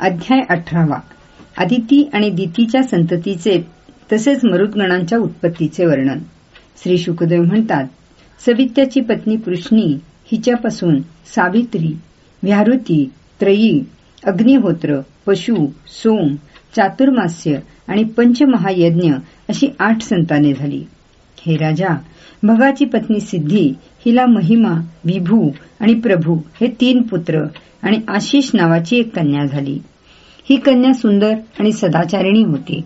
अध्याय अठरावा. आदिती आणि दितीच्या संततीचे तसेच मरुद्गणांच्या उत्पत्तीचे वर्णन. श्री शुकदेव म्हणतात सवित्याची पत्नी पृष्णी हिच्यापासून सावित्री व्याहृती त्रयी अग्निहोत्र पशु सोम चातुर्मास्य आणि पंचमहायज्ञ अशी आठ संताने झाली. हे राजा भगाची पत्नी सिद्धी हिला महिमा विभू आणि प्रभू हे तीन पुत्र आणि आशिष नावाची एक कन्या झाली. ही कन्या सुंदर आणि सदाचारिणी होती.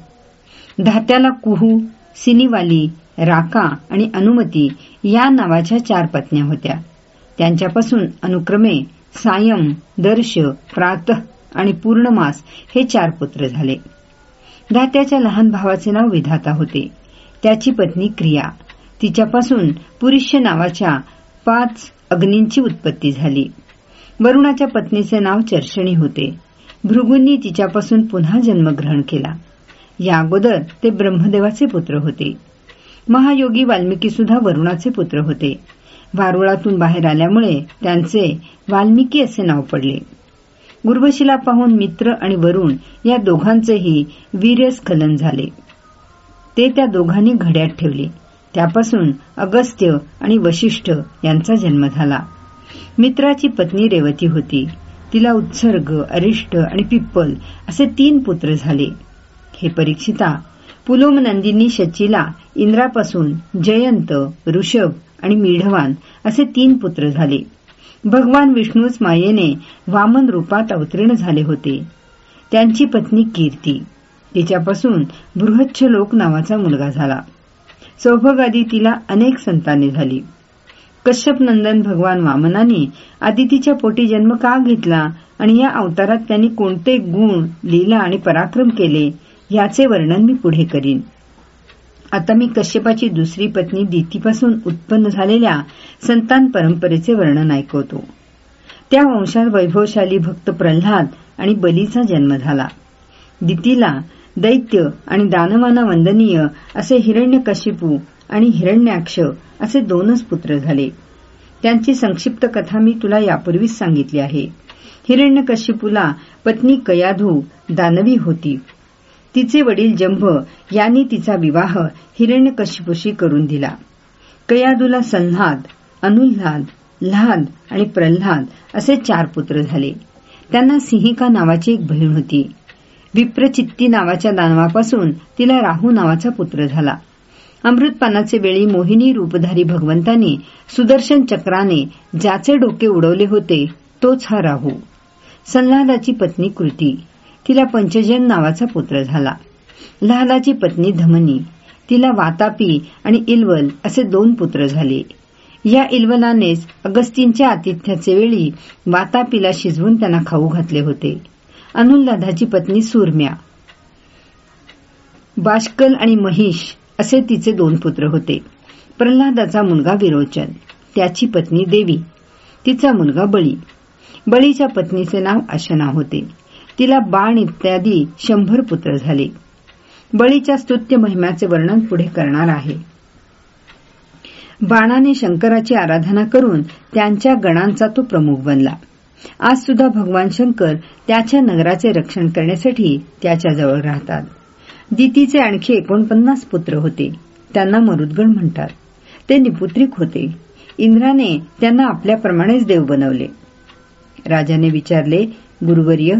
धात्याला कुहू सिनीवाली राका आणि अनुमती या नावाच्या चार पत्न्या होत्या. त्यांच्यापासून अनुक्रमे सायम दर्श प्रात आणि पूर्णमास हे चार पुत्र झाले. धात्याच्या लहान भावाचे नाव विधाता होते. त्याची पत्नी क्रिया. तिच्यापासून पुरुष्य नावाच्या पाच अग्नींची उत्पत्ती झाली. वरुणाच्या पत्नीचे नाव चर्षणी होते. भृगूंनी तिच्यापासून पुन्हा जन्मग्रहण केला. या अगोदर ते ब्रह्मदेवाचे पुत्र होते. महायोगी वाल्मिकी सुद्धा वरुणाचे पुत्र होते. वारुळातून बाहेर आल्यामुळे त्यांचे वाल्मिकी असे नाव पडले. उर्वशीला पाहून मित्र आणि वरुण या दोघांचेही वीर्यस्खलन झाले. ते त्या दोघांनी घड्यात ठेवले. त्यापासून अगस्त्य आणि वशिष्ठ यांचा जन्म झाला. मित्राची पत्नी रेवती होती. तिला उत्सर्ग अरिष्ट आणि पिप्पल असे तीन पुत्र झाले. हे परीक्षिता पुलोम नंदिनी शचीला इंद्रापासून जयंत ऋषभ आणि मीढवान असे तीन पुत्र झाले. भगवान विष्णूच मायेने वामन रूपात अवतीर्ण झाले होते. त्यांची पत्नी कीर्ती. तिच्यापासून बृहच्छलोक नावाचा मुलगा झाला. सौभगादी तिला अनेक संताने झाली. कश्यप नंदन भगवान वामनाने आदितीच्या पोटी जन्म का घेतला आणि या अवतारात त्यांनी कोणते गुण लीला आणि पराक्रम केले याचे वर्णन मी पुढे करीन. आता मी कश्यपाची दुसरी पत्नी दितीपासून उत्पन्न झालेल्या संतान परंपरेचे वर्णन ऐकवतो. त्या वंशात वैभवशाली भक्त प्रल्हाद आणि बलीचा जन्म झाला. दितीला दैत्य आणि दानवाना वंदनीय असे हिरण्यकशिपू आणि हिरण्याक्ष असे दोनच पुत्र झाले. त्यांची संक्षिप्त कथा मी तुला यापूर्वीच सांगितली आहे. हिरण्यकशिपूला पत्नी कयाधू दानवी होती. तिचे वडील जंभ यांनी तिचा विवाह हिरण्यकशिपूशी करून दिला. कयादूला सल्हाद अनुल्हाद लहाद आणि प्रल्हाद असे चार पुत्र झाले. त्यांना सिंहिका नावाची एक बहीण होती. विप्रचित्ती नावाच्या दानवापासून तिला राहू नावाचा पुत्र झाला. अमृतपानाचे वेळी मोहिनी रूपधारी भगवंतांनी सुदर्शन चक्राने ज्याचे डोके उडवले होते तोच हा राहू. संल्हादाची पत्नी कृती. तिला पंचजन नावाचा पुत्र झाला. लहादाची पत्नी धमनी. तिला वातापी आणि इल्वल असे दोन पुत्र झाले. या इल्वलानेच अगस्तींच्या आतिथ्याचे वेळी वातापीला शिजवून त्यांना खाऊ घातले होते. अनुल्लादाची पत्नी सुरम्या. बाष्कल आणि महिष असे तिचे दोन पुत्र होते. प्रल्हादाचा मुलगा विरोचन त्याची पत्नी देवी तिचा मुलगा बळी. बळीच्या पत्नीचे नाव अशना होते. तिला बाण इत्यादी शंभर पुत्र झाले. बळीच्या स्तुत्य महिम्याचे वर्णन पुढे करणार आहे. बाणाने शंकराची आराधना करून त्यांच्या गणांचा तो प्रमुख बनला. आज सुद्धा भगवान शंकर त्याच्या नगराचे रक्षण करण्यासाठी त्याच्याजवळ राहतात. दितीचे आणखी एकोणपन्नास पुत्र होते. त्यांना मरुदगण म्हणतात. ते निपुत्रिक होते. इंद्राने त्यांना आपल्याप्रमाणेच देव बनवले. राजाने विचारले गुरुवर्य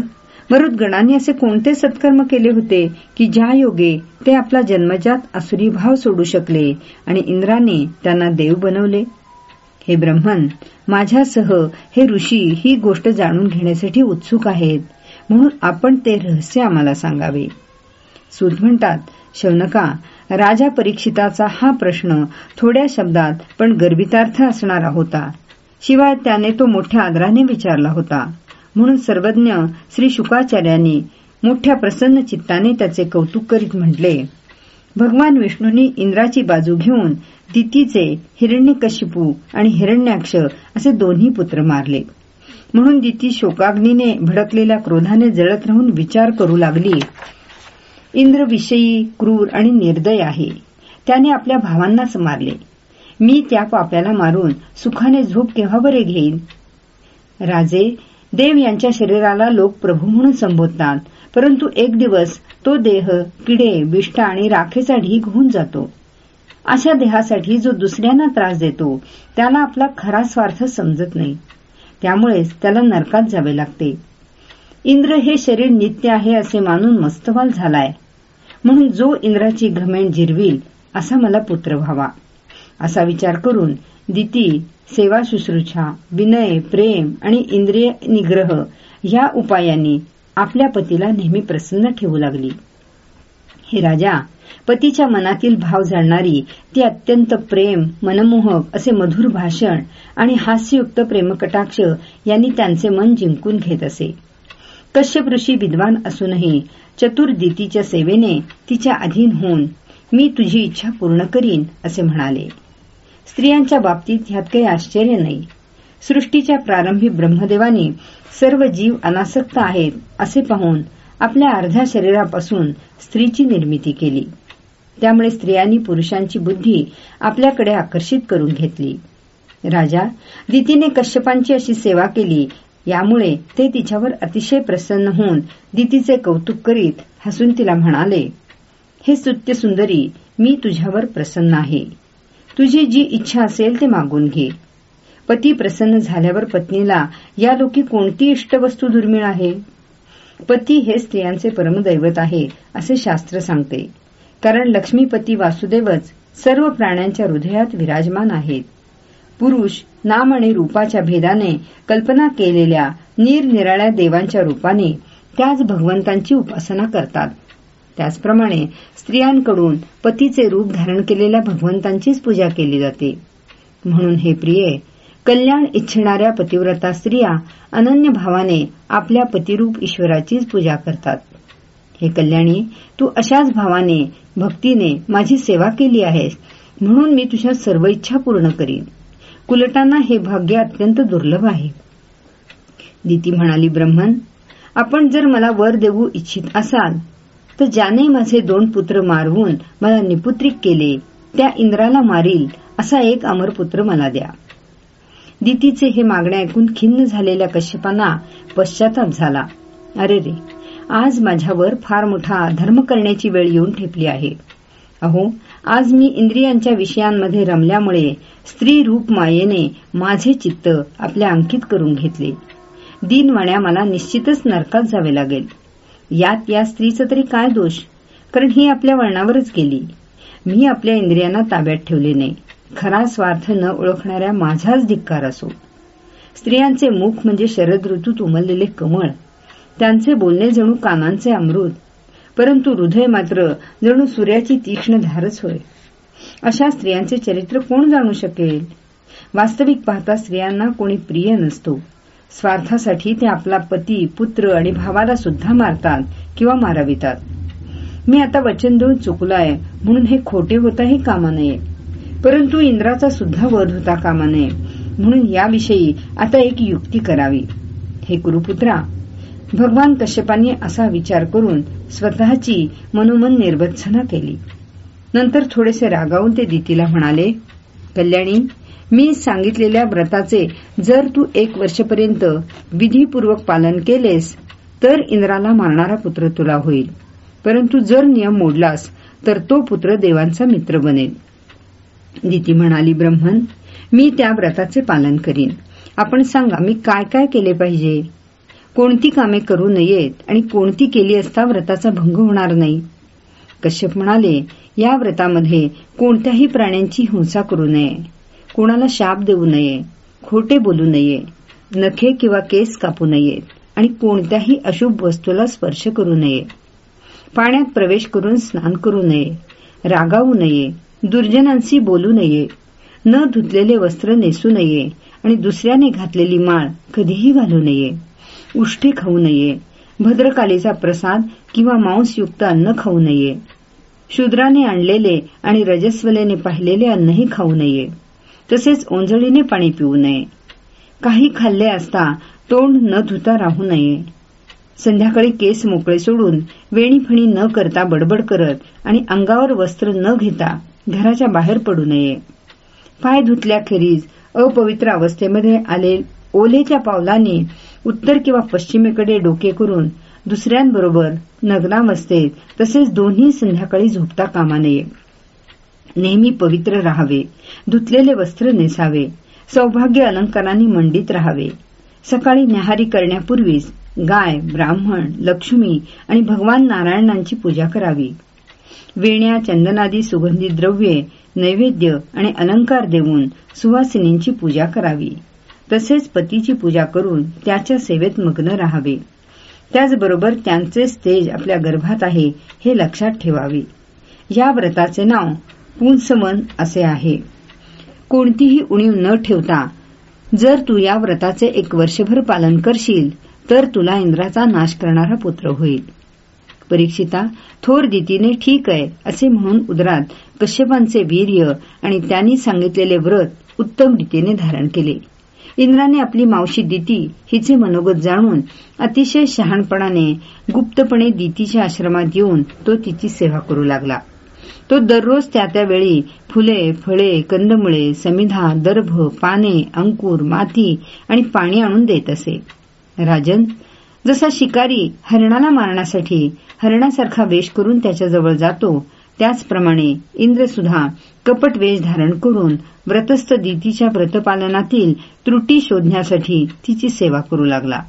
मरुदगणांनी असे कोणते सत्कर्म केले होते की ज्या योगे ते आपला जन्मजात असुरी भाव सोडू शकले आणि इंद्राने त्यांना देव बनवले? हे ब्रह्मन माझ्यासह हे ऋषी ही गोष्ट जाणून घेण्यासाठी उत्सुक आहेत म्हणून आपण ते रहस्य आम्हाला सांगावे. सूत म्हणतात शौनका राजा परीक्षिताचा हा प्रश्न थोड्या शब्दात पण गर्भितार्थ असणारा होता. शिवाय त्याने तो मोठ्या आदराने विचारला होता. म्हणून सर्वज्ञ श्री शुकाचार्यांनी मोठ्या प्रसन्न चित्ताने त्याचे कौतुक करीत म्हटले भगवान विष्णूंनी इंद्राची बाजू घेऊन दितीचे हिरण्यकशिपू आणि हिरण्याक्ष असे दोन्ही पुत्र मारले. म्हणून दिती शोकाग्नीने भडकलेल्या क्रोधाने जळत राहून विचार करू लागली. इंद्रविषयी क्रूर आणि निर्दय आहे. त्याने आपल्या भावांनाच मारले. मी त्या पाप्याला मारून सुखाने झोप केव्हा बरे घेईन? राजे देव यांच्या शरीराला लोक प्रभू म्हणून संबोधतात. परंतु एक दिवस तो देह किडे बिष्टा आणि राखेचा ढीग होऊन जातो. अशा देहासाठी जो दुसऱ्यांना त्रास देतो त्याला आपला खरा स्वार्थ समजत नाही. त्यामुळेच त्याला नरकात जावे लागते. इंद्र हे शरीर नित्य आहे असे मानून मस्तवाल झालाय. म्हणून जो इंद्राची घमेंड जिरविल असा मला पुत्र व्हावा. असा विचार करून दिती सेवा शुश्रूषा विनय प्रेम आणि इंद्रिय निग्रह या उपायांनी आपल्या पतीला नेहमी प्रसन्न ठेवू लागली. हे राजा पतीच्या मनातील भाव जाणणारी ती अत्यंत प्रेम मनमोहक असे मधुर भाषण आणि हास्ययुक्त प्रेमकटाक्ष यांनी त्यांचे मन जिंकून घेत असे. कश्यप ऋषी विद्वान असूनही चतुर दितीच्या सेवेने तिच्या अधीन होऊन मी तुझी इच्छा पूर्ण करीन असे म्हणाले. स्त्रियांच्या बाबतीत ह्यात काही आश्चर्य नाही. सृष्टीच्या प्रारंभी ब्रह्मदेवानी सर्व जीव अनासक्त आहेत असे पाहून आपल्या अर्ध्या शरीरापासून स्त्रीची निर्मिती केली. त्यामुळे स्त्रियांनी पुरुषांची बुद्धी आपल्याकडे आकर्षित करून घेतली. राजा दितीने कश्यपांची अशी सेवा केली यामुळे ते तिच्यावर अतिशय प्रसन्न होऊन दितीचे कौतुक करीत हसून तिला म्हणाले हे सुत्य सुंदरी मी तुझ्यावर प्रसन्न आहे. तुझी जी इच्छा असेल ते मागून घे. पती प्रसन्न झाल्यावर पत्नीला या लोकी कोणती इष्टवस्तू दुर्मिळ आहे? पती हे स्त्रियांचे परमदैवत आहे असे शास्त्र सांगते. कारण लक्ष्मीपती वासुदेवच सर्व प्राण्यांच्या हृदयात विराजमान आहेत. पुरुष नाम आणि रूपाच्या भेदाने कल्पना केलेल्या निरनिराळ्या देवांच्या रूपाने त्याच भगवंतांची उपासना करतात. त्याचप्रमाणे स्त्रियांकडून पतीचे रूप धारण केलेल्या भगवंतांचीच पूजा केली जाते. म्हणून हे प्रिये कल्याण इच्छिणाऱ्या पतिव्रता स्त्रिया अनन्य भावाने आपल्या पतिरूप ईश्वराचीच पूजा करतात. हे कल्याणी तू अशाच भावाने भक्तीने माझी सेवा केली आहेस म्हणून मी तुझ्या सर्व इच्छा पूर्ण करीन. कुलटांना हे भाग्य अत्यंत दुर्लभ आहे. दिती म्हणाली ब्रह्मन आपण जर मला वर देऊ इच्छित असाल तर ज्याने माझे दोन पुत्र मारवून मला निपुत्रिक केले त्या इंद्राला मारील असा एक अमर पुत्र मला द्या. दितीचे हे मागणे ऐकून खिन्न झालेल्या कश्यपांना पश्चाताप झाला. अरे रे आज माझ्यावर फार मोठा धर्म करण्याची वेळ येऊन ठेपली आहे. अहो आज मी इंद्रियांच्या विषयांमध्ये रमल्यामुळे स्त्री रूप मायेने माझे चित्त आपल्या अंकित करून घेतले. दिनवाण्या मला निश्चितच नरकात जावे लागेल. यात या स्त्रीचा तरी काय दोष? कारण ही आपल्या वळणावरच गेली. मी आपल्या इंद्रियांना ताब्यात ठेवले नाही. खरा स्वार्थ न ओळखणाऱ्या माझाच धिक्कार असो. स्त्रियांचे मुख म्हणजे शरद ऋतूत उमललेले कमळ. त्यांचे बोलणे जणू कानांचे अमृत. परंतु हृदय मात्र जणू सूर्याची तीक्ष्ण धारच होय. अशा स्त्रियांचे चरित्र कोण जाणू शकेल? वास्तविक पाहता स्त्रियांना कोणी प्रिय नसतो. स्वार्थासाठी ते आपला पती पुत्र आणि भावाला सुद्धा मारतात किंवा मारावितात. मी आता वचन देऊन चुकलाय म्हणून हे खोटे होताही कामा नये. परंतु इंद्राचा सुद्धा वध होता कामा नये. म्हणून याविषयी आता एक युक्ती करावी. हे कुरुपुत्रा भगवान कश्यपांनी असा विचार करून स्वतःची मनोमन निर्बत्सना केली. नंतर थोडेसे रागावून ते दितीला म्हणाले कल्याणी मी सांगितलेल्या व्रताचे जर तू एक वर्षपर्यंत विधीपूर्वक पालन केलेस तर इंद्राला मारणारा पुत्र तुला होईल. परंतु जर नियम मोडलास तर तो पुत्र देवांचा मित्र बनेल. दिती म्हणाली ब्रह्मन मी त्या व्रताचे पालन करीन. आपण सांगा मी काय काय केले पाहिजे? कोणती कामे करू नयेत आणि कोणती केली असता व्रताचा भंग होणार नाही? कश्यप म्हणाले या व्रतामध्ये कोणत्याही प्राण्यांची हिंसा करू नये. कोणाला शाप देऊ नये खोटे बोलू नये नखे किंवा केस कापू नयेत आणि कोणत्याही अशुभ वस्तूला स्पर्श करू नये. पाण्यात प्रवेश करून स्नान करू नये रागावू नये दुर्जनांशी बोलू नये. न धुतलेले वस्त्र नेसू नये आणि दुसऱ्याने घातलेली माळ कधीही घालू नये. उष्टी खाऊ नये. भद्रकालीचा प्रसाद किंवा मांसयुक्त अन्न खाऊ नये. शूद्राने आणलेले आणि रजस्वलेने पाहिलेले अन्नही खाऊ नये. तसेच ओंजळीने पाणी पिऊ नये. काही खाल्ले असता तोंड न धुता राहू नये. संध्याकाळी केस मोकळे सोडून वेणीफणी न करता बडबड करत आणि अंगावर वस्त्र न घेता घराच्या बाहेर पडू नये. पाय धुतल्याखेरीज अपवित्र अवस्थेमध्ये आले ओलेच्या पावलांनी उत्तर किंवा पश्चिमेकडे डोके करून दुसऱ्यांबरोबर नग्नावस्थेत तसेच दोन्ही संध्याकाळी झोपता कामा नये. नेहमी पवित्र राहावे. धुतलेले वस्त्र नेसावे. सौभाग्य अलंकारांनी मंडित राहावे. सकाळी न्याहारी करण्यापूर्वीच गाय ब्राह्मण लक्ष्मी आणि भगवान नारायणांची पूजा करावी. वेण्या चंदनादी सुगंधी द्रव्ये नैवेद्य आणि अलंकार देऊन सुवासिनींची पूजा करावी. तसेच पतीची पूजा करून त्याच्या सेवेत मग्न राहावे. त्याचबरोबर त्यांचे तेज आपल्या गर्भात आहे हे लक्षात ठेवावे. या व्रताचे नाव पुंसवन असे आहे. कोणतीही उणीव न ठेवता जर तू या व्रताचे एक वर्षभर पालन करशील तर तुला इंद्राचा नाश करणारा पुत्र होईल. परीक्षिता थोर दितीने ठीक आहे असे म्हणून उदरात कश्यपांचे वीर्य आणि त्यांनी सांगितलेले व्रत उत्तम रीतीने धारण केले. इंद्राने आपली मावशी दिती हिचे मनोगत जाणून अतिशय शहाणपणाने गुप्तपणे दितीच्या आश्रमात येऊन तो तिची सेवा करू लागला. तो दररोज त्या त्यावेळी फुले फळे कंदमुळे समिधा दर्भ पाने अंकुर माती आणि पाणी आणून देत असे. राजन जसा शिकारी हरणाला मारण्यासाठी हरणासारखा वेश करून त्याच्याजवळ जातो त्याचप्रमाणे इंद्रसुद्धा कपट वेश धारण करून व्रतस्थ दितीच्या व्रतपालनातील त्रुटी शोधण्यासाठी तिची सेवा करू लागला.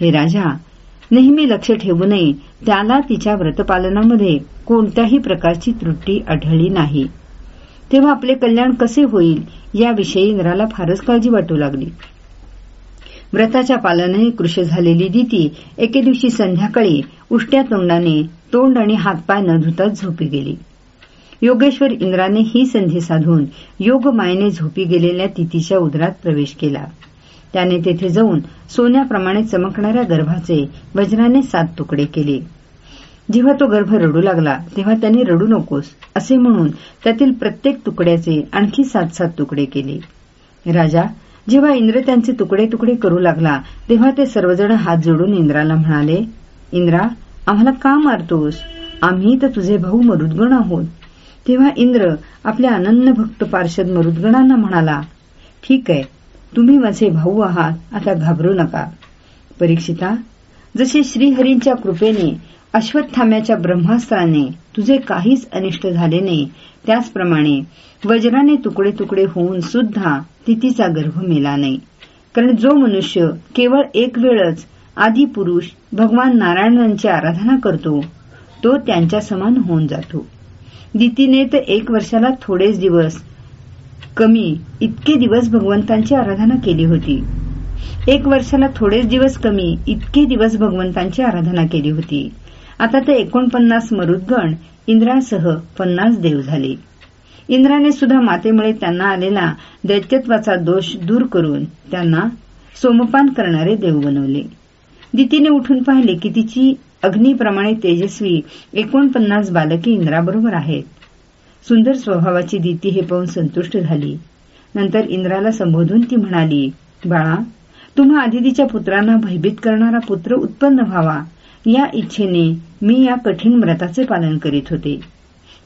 हे राजा नेहमी लक्ष ठेवू नये त्याला तिच्या व्रतपालनामध्ये कोणत्याही प्रकारची त्रुटी आढळली नाही. तेव्हा आपले कल्याण कसे होईल याविषयी इंद्राला फारच काळजी वाटू लागली. व्रताच्या पालनाने कृषी झालेली दिती एके दिवशी संध्याकाळी उष्ट्या तोंडाने तोंड आणि हातपाय न धुताच झोपी गेली. योगेश्वर इंद्राने ही संधी साधून योगमायेने झोपी गेलेल्या तिथीच्या उदरात प्रवेश केला. त्याने तेथे जाऊन सोन्याप्रमाणे चमकणाऱ्या गर्भाचे वज्राने सात तुकडे केले. जेव्हा तो गर्भ रडू लागला तेव्हा त्याने रडू नकोस असे म्हणून त्यातील प्रत्येक तुकड्याचे आणखी सात सात तुकडे केले. राजा जेव्हा इंद्र त्यांचे तुकडे तुकडे करू लागला तेव्हा ते सर्वजण हात जोडून इंद्राला म्हणाले इंद्रा आम्हाला का मारतोस? आम्ही तर तुझे भाऊ मरुद्गण आहोत. तेव्हा इंद्र आपल्या अनन्य भक्त पार्षद मरुद्गणांना म्हणाला ठीक आहे तुम्ही माझे भाऊ आहात आता घाबरू नका. परीक्षिता जसे श्रीहरींच्या कृपेने अश्वत्थाम्याच्या ब्रह्मास्त्राने तुझे काहीच अनिष्ट झाले नाही त्याचप्रमाणे वज्राने तुकडे तुकडे होऊन सुद्धा तिथीचा गर्भ मेला नाही. कारण जो मनुष्य केवळ एक वेळच आदी पुरुष भगवान नारायणांची आराधना करतो तो त्यांच्या समान होऊन जातो. दितीने तर एक वर्षाला थोडेच दिवस कमी इतके दिवस भगवंतांची आराधना केली होती. एक वर्षाला थोडेच दिवस कमी इतके दिवस भगवंतांची आराधना केली होती. आता ते एकोणपन्नास मरुद्गण इंद्रासह पन्नास देव झाले. इंद्राने सुद्धा मातेमुळे त्यांना आलेला दैत्यत्वाचा दोष दूर करून त्यांना सोमपान करणारे देव बनवले. दितीने उठून पाहिले की तिची अग्नीप्रमाणे तेजस्वी एकोणपन्नास बालके इंद्राबरोबर आहेत. सुंदर स्वभावाची दिती हे पाहून संतुष्ट झाली. नंतर इंद्राला संबोधून ती म्हणाली बाळा तुम्हा अदितीच्या पुत्रांना भयभीत करणारा पुत्र उत्पन्न व्हावा. या इच्छेने मी या कठीण व्रताचे पालन करीत होते.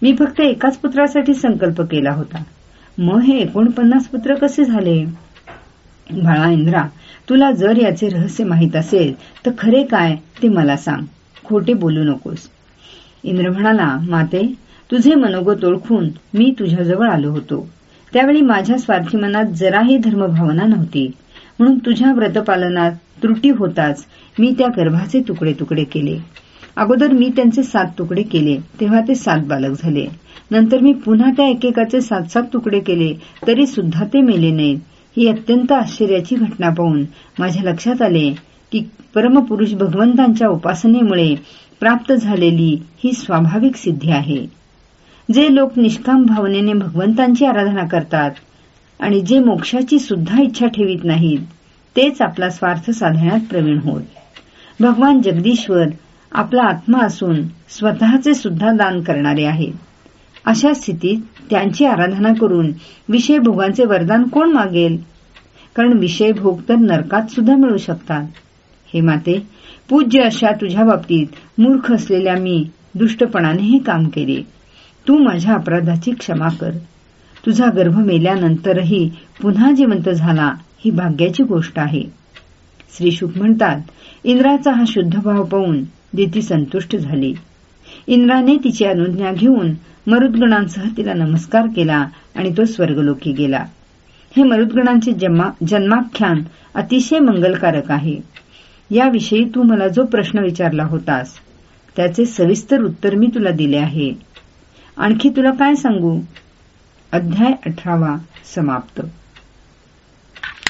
मी फक्त एकाच पुत्रासाठी संकल्प केला होता. मग हे एकोणपन्नास पुत्र कसे झाले? बाळा इंद्रा तुला जर याचे रहस्य माहीत असेल तर खरे काय ते मला सांग. खोटे बोलू नकोस. इंद्र म्हणाला माते तुझे मनोगत ओळखून मी तुझ्याजवळ आलो होतो. त्यावेळी माझ्या स्वार्थी मनात जराही धर्मभावना नव्हती. म्हणून तुझ्या व्रतपालनात त्रुटी होताच मी त्या गर्भाचे तुकडे तुकडे केले. अगोदर मी त्यांचे सात तुकडे केले तेव्हा ते सात बालक झाले. नंतर मी पुन्हा त्या एकेकाचे सात सात तुकडे केले तरी सुद्धा ते मेले नाहीत. ही अत्यंत आश्चर्याची घटना पाहून माझ्या लक्षात आले की परमपुरुष भगवंतांच्या उपासनेमुळे प्राप्त झालेली ही स्वाभाविक सिद्धी आहे. जे लोक निष्काम भावनेने भगवंतांची आराधना करतात आणि जे मोक्षाची सुद्धा इच्छा ठेवीत नाहीत तेच आपला स्वार्थ साधण्यात प्रवीण होत भगवान जगदीश्वर आपला आत्मा असून स्वतःचे सुद्धा दान करणारे आहेत. अशा स्थितीत त्यांची आराधना करून विषयभोगांचे वरदान कोण मागेल? कारण विषयभोग तर नरकात सुद्धा मिळू शकतात. हे माते पूज्य अशा तुझ्या बाबतीत मूर्ख असलेल्या मी दुष्टपणाने हे काम केले. तू माझ्या अपराधाची क्षमा कर. तुझा गर्भ मेल्यानंतरही पुन्हा जिवंत झाला ही भाग्याची गोष्ट आहे. श्री शुक म्हणतात इंद्राचा हा शुद्ध भाव पाहून दिती संतुष्ट झाली. इंद्राने तिची अनुज्ञा घेऊन मरुद्गणांसह तिला नमस्कार केला आणि तो स्वर्गलोकी गेला. हे मरुद्गणांचे जन्माख्यान अतिशय मंगलकारक आहे. याविषयी तू मला जो प्रश्न विचारला होतास त्याचे सविस्तर उत्तर मी तुला दिले आहे. आणखी तुला काय सांगू? अध्याय अठरावा समाप्त.